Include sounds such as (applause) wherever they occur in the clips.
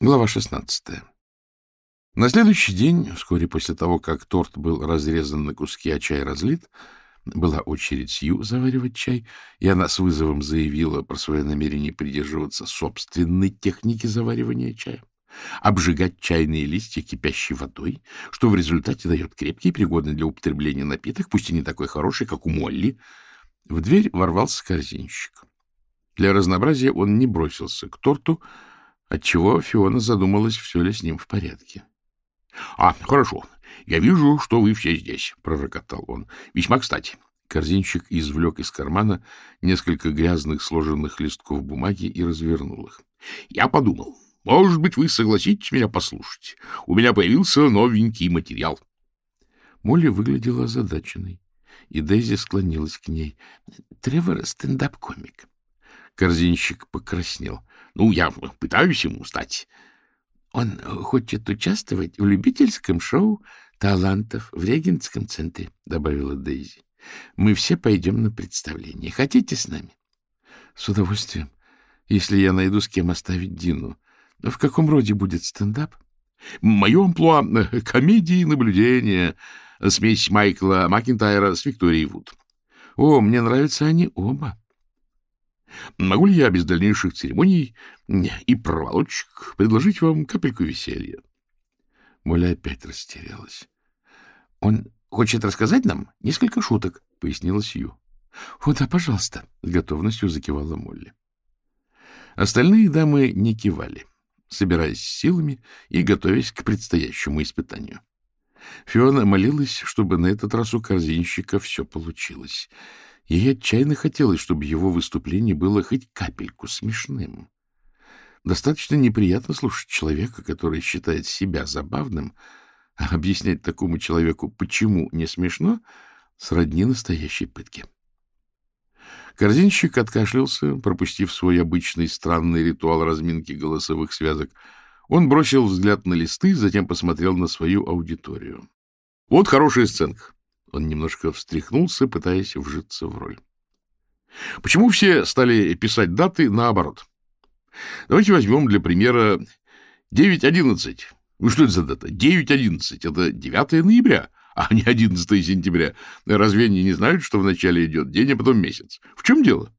Глава 16. На следующий день, вскоре после того, как торт был разрезан на куски, а чай разлит, была очередь Сью заваривать чай, и она с вызовом заявила про свое намерение придерживаться собственной техники заваривания чая, обжигать чайные листья кипящей водой, что в результате дает крепкий, пригодный для употребления напиток, пусть и не такой хороший, как у Молли. В дверь ворвался корзинщик. Для разнообразия он не бросился к торту, отчего Фиона задумалась, все ли с ним в порядке. — А, хорошо. Я вижу, что вы все здесь, — пророкотал он. — Весьма кстати. Корзинчик извлек из кармана несколько грязных сложенных листков бумаги и развернул их. — Я подумал, может быть, вы согласитесь меня послушать. У меня появился новенький материал. Молли выглядела озадаченной, и Дейзи склонилась к ней. — Тревор — стендап-комик. Корзинщик покраснел. Ну, я пытаюсь ему стать. Он хочет участвовать в любительском шоу талантов в Регенском центре, — добавила Дейзи. Мы все пойдем на представление. Хотите с нами? С удовольствием, если я найду с кем оставить Дину. В каком роде будет стендап? Мое амплуа — комедии и наблюдения, смесь Майкла Макинтайра с Викторией Вуд. О, мне нравятся они оба. Могу ли я без дальнейших церемоний и проволочек предложить вам капельку веселья? Моля опять растерялась. — Он хочет рассказать нам несколько шуток, — пояснила Сью. — О, да, пожалуйста, — с готовностью закивала Молли. Остальные дамы не кивали, собираясь силами и готовясь к предстоящему испытанию. Фиона молилась, чтобы на этот раз у корзинщика все получилось — Ей отчаянно хотелось, чтобы его выступление было хоть капельку смешным. Достаточно неприятно слушать человека, который считает себя забавным, а объяснять такому человеку, почему не смешно, сродни настоящей пытке. Корзинщик откашлялся, пропустив свой обычный странный ритуал разминки голосовых связок. Он бросил взгляд на листы, затем посмотрел на свою аудиторию. — Вот хорошая сценка. Он немножко встряхнулся, пытаясь вжиться в роль. Почему все стали писать даты наоборот? Давайте возьмем для примера 9.11. Ну, что это за дата? 9.11. Это 9 ноября, а не 11 сентября. Разве они не знают, что вначале идет день, а потом месяц? В чем дело?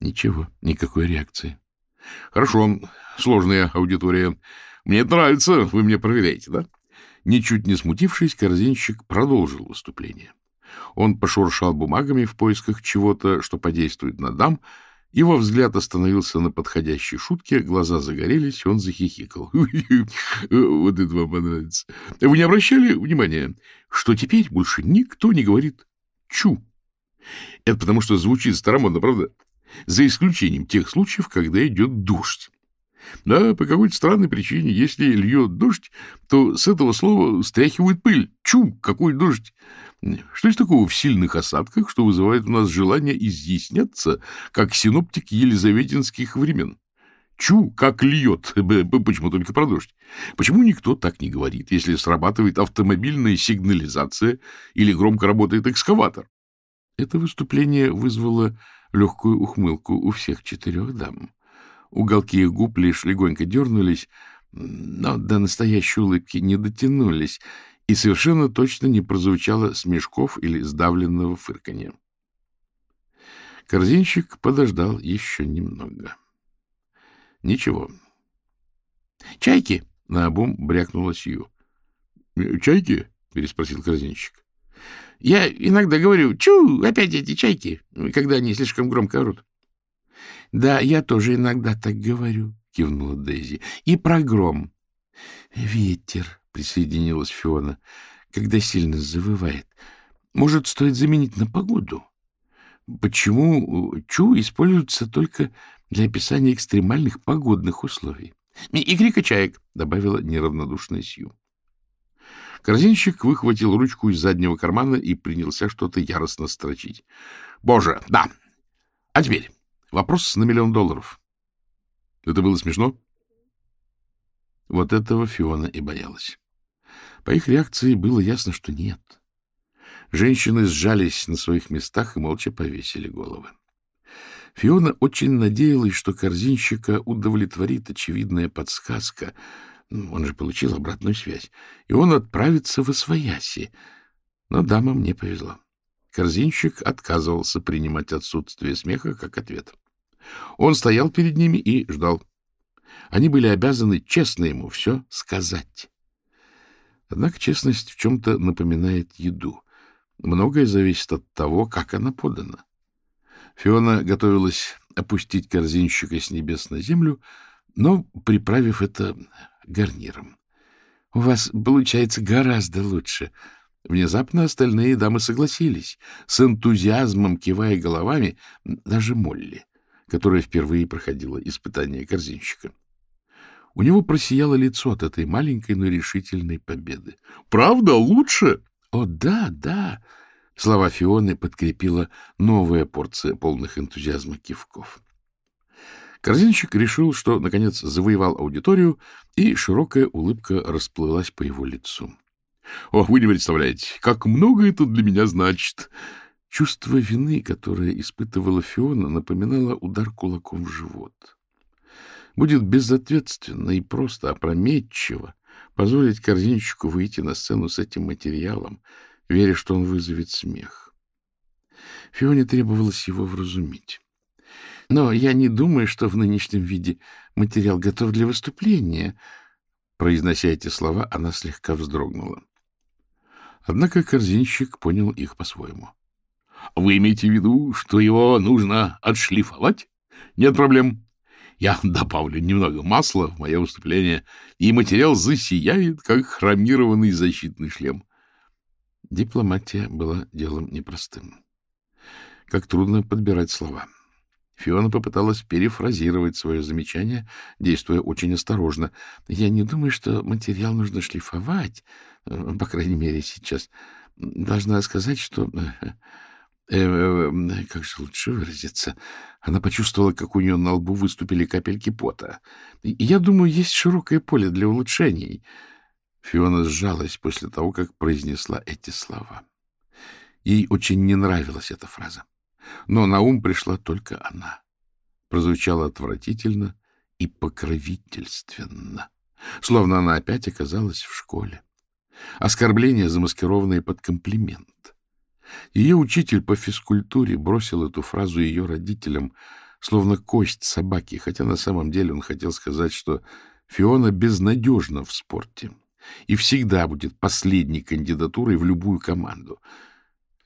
Ничего, никакой реакции. Хорошо, сложная аудитория. Мне это нравится, вы мне проверяете, да? Ничуть не смутившись, корзинщик продолжил выступление. Он пошуршал бумагами в поисках чего-то, что подействует на дам, его взгляд остановился на подходящей шутке, глаза загорелись, он захихикал. (laughs) Вот это вам понравится. Вы не обращали внимания, что теперь больше никто не говорит «чу»? Это потому, что звучит старомодно, правда? За исключением тех случаев, когда идет дождь. Да, по какой-то странной причине, если льет дождь, то с этого слова стряхивают пыль. Чу, какой дождь! Что есть такого в сильных осадках, что вызывает у нас желание изъясняться, как синоптик елизаветинских времен? Чу, как льет. Почему только про дождь? Почему никто так не говорит, если срабатывает автомобильная сигнализация или громко работает экскаватор? Это выступление вызвало легкую ухмылку у всех четырех дам. Уголки их губ лишь легонько дернулись, но до настоящей улыбки не дотянулись, и совершенно точно не прозвучало смешков или сдавленного фырканья. Корзинщик подождал еще немного. Ничего. «Чайки!» — наобум брякнула Сью. «Чайки?» — переспросил корзинщик. «Я иногда говорю, чу, опять эти чайки, когда они слишком громко орут. — Да, я тоже иногда так говорю, — кивнула Дейзи. — И про гром. — Ветер, — присоединилась Фиона, — когда сильно завывает. Может, стоит заменить на погоду? Почему чу используется только для описания экстремальных погодных условий? — И крика чаек, — добавила неравнодушная Сью. Корзинщик выхватил ручку из заднего кармана и принялся что-то яростно строчить. — Боже, да! А теперь Вопрос на миллион долларов. Это было смешно? Вот этого Фиона и боялась. По их реакции было ясно, что нет. Женщины сжались на своих местах и молча повесили головы. Фиона очень надеялась, что корзинщика удовлетворит очевидная подсказка. Он же получил обратную связь. И он отправится в Освояси. Но дамам не повезло. Корзинщик отказывался принимать отсутствие смеха как ответ. Он стоял перед ними и ждал. Они были обязаны честно ему все сказать. Однако честность в чем-то напоминает еду. Многое зависит от того, как она подана. Фиона готовилась опустить корзинщика с небес на землю, но приправив это гарниром. — У вас получается гораздо лучше. Внезапно остальные дамы согласились, с энтузиазмом кивая головами, даже Молли, которая впервые проходила испытание корзинщика. У него просияло лицо от этой маленькой, но решительной победы. — Правда, лучше? — О, да, да! Слова Фионы подкрепила новая порция полных энтузиазма кивков. Корзинщик решил, что, наконец, завоевал аудиторию, и широкая улыбка расплылась по его лицу. — Ох, вы не представляете, как много это для меня значит! Чувство вины, которое испытывала Фиона, напоминало удар кулаком в живот. Будет безответственно и просто опрометчиво позволить корзинщику выйти на сцену с этим материалом, веря, что он вызовет смех. Фионе требовалось его вразумить. Но я не думаю, что в нынешнем виде материал готов для выступления. Произнося эти слова, она слегка вздрогнула. Однако корзинщик понял их по-своему. — Вы имеете в виду, что его нужно отшлифовать? Нет проблем. Я (laughs) добавлю немного масла в мое выступление, и материал засияет, как хромированный защитный шлем. Дипломатия была делом непростым. Как трудно подбирать слова. Фиона попыталась перефразировать свое замечание, действуя очень осторожно. Я не думаю, что материал нужно шлифовать, по крайней мере, сейчас. Должна сказать, что... Э, э, э, как же лучше выразиться? Она почувствовала, как у нее на лбу выступили капельки пота. Я думаю, есть широкое поле для улучшений. Фиона сжалась после того, как произнесла эти слова. Ей очень не нравилась эта фраза. Но на ум пришла только она. Прозвучала отвратительно и покровительственно, словно она опять оказалась в школе. Оскорбление, замаскированное под комплимент. Ее учитель по физкультуре бросил эту фразу ее родителям, словно кость собаки, хотя на самом деле он хотел сказать, что Фиона безнадежна в спорте и всегда будет последней кандидатурой в любую команду.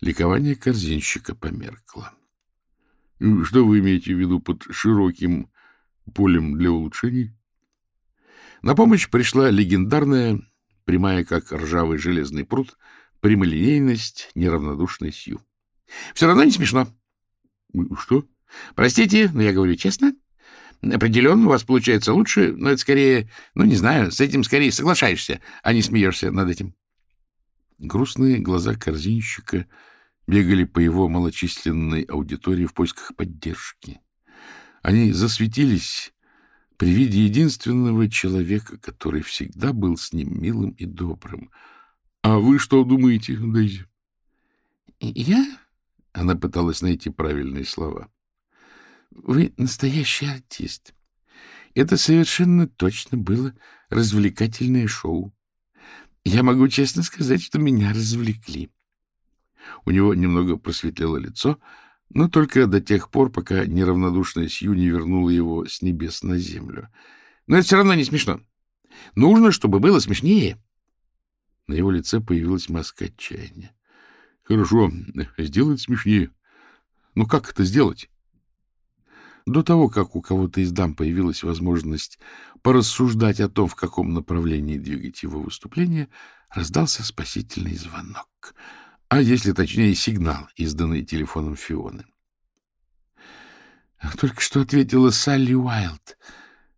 Ликование корзинщика померкло. — Что вы имеете в виду под широким полем для улучшений? На помощь пришла легендарная, прямая как ржавый железный пруд, прямолинейность неравнодушной Сью. — Все равно не смешно. — Что? — Простите, но я говорю честно. Определенно у вас получается лучше, но это скорее, ну, не знаю, с этим скорее соглашаешься, а не смеешься над этим. Грустные глаза корзинщика бегали по его малочисленной аудитории в поисках поддержки. Они засветились при виде единственного человека, который всегда был с ним милым и добрым. — А вы что думаете, Дейзи? — Я? — она пыталась найти правильные слова. Вы настоящий артист. Это совершенно точно было развлекательное шоу. Я могу честно сказать, что меня развлекли. У него немного просветлело лицо, но только до тех пор, пока неравнодушная Сью не вернула его с небес на землю. Но это все равно не смешно. Нужно, чтобы было смешнее. На его лице появилась маска отчаяния. — Хорошо, сделать смешнее. Но как это сделать? До того, как у кого-то из дам появилась возможность порассуждать о том, в каком направлении двигать его выступление, раздался спасительный звонок. А если точнее, сигнал, изданный телефоном Фионы. Только что ответила Салли Уайлд,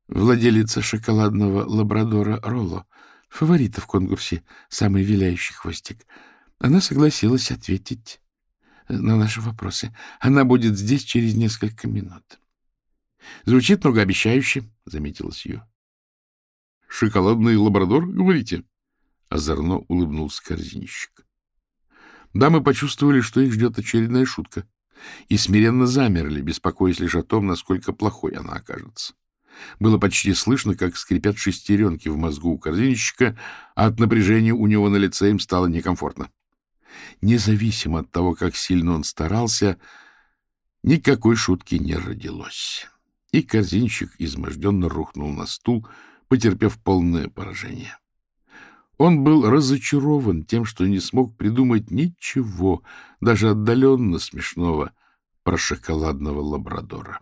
владелица шоколадного лабрадора Ролло, фаворита в конкурсе «Самый виляющий хвостик». Она согласилась ответить на наши вопросы. Она будет здесь через несколько минут. — Звучит многообещающе, — заметила Сью. — Шоколадный лабрадор, говорите? — озорно улыбнулся корзинщик. Дамы почувствовали, что их ждет очередная шутка. и смиренно замерли, беспокоясь лишь о том, насколько плохой она окажется. Было почти слышно, как скрипят шестеренки в мозгу у корзинщика, а от напряжения у него на лице им стало некомфортно. Независимо от того, как сильно он старался, никакой шутки не родилось. И корзинщик изможденно рухнул на стул, потерпев полное поражение. Он был разочарован тем, что не смог придумать ничего, даже отдаленно смешного, про шоколадного лабрадора.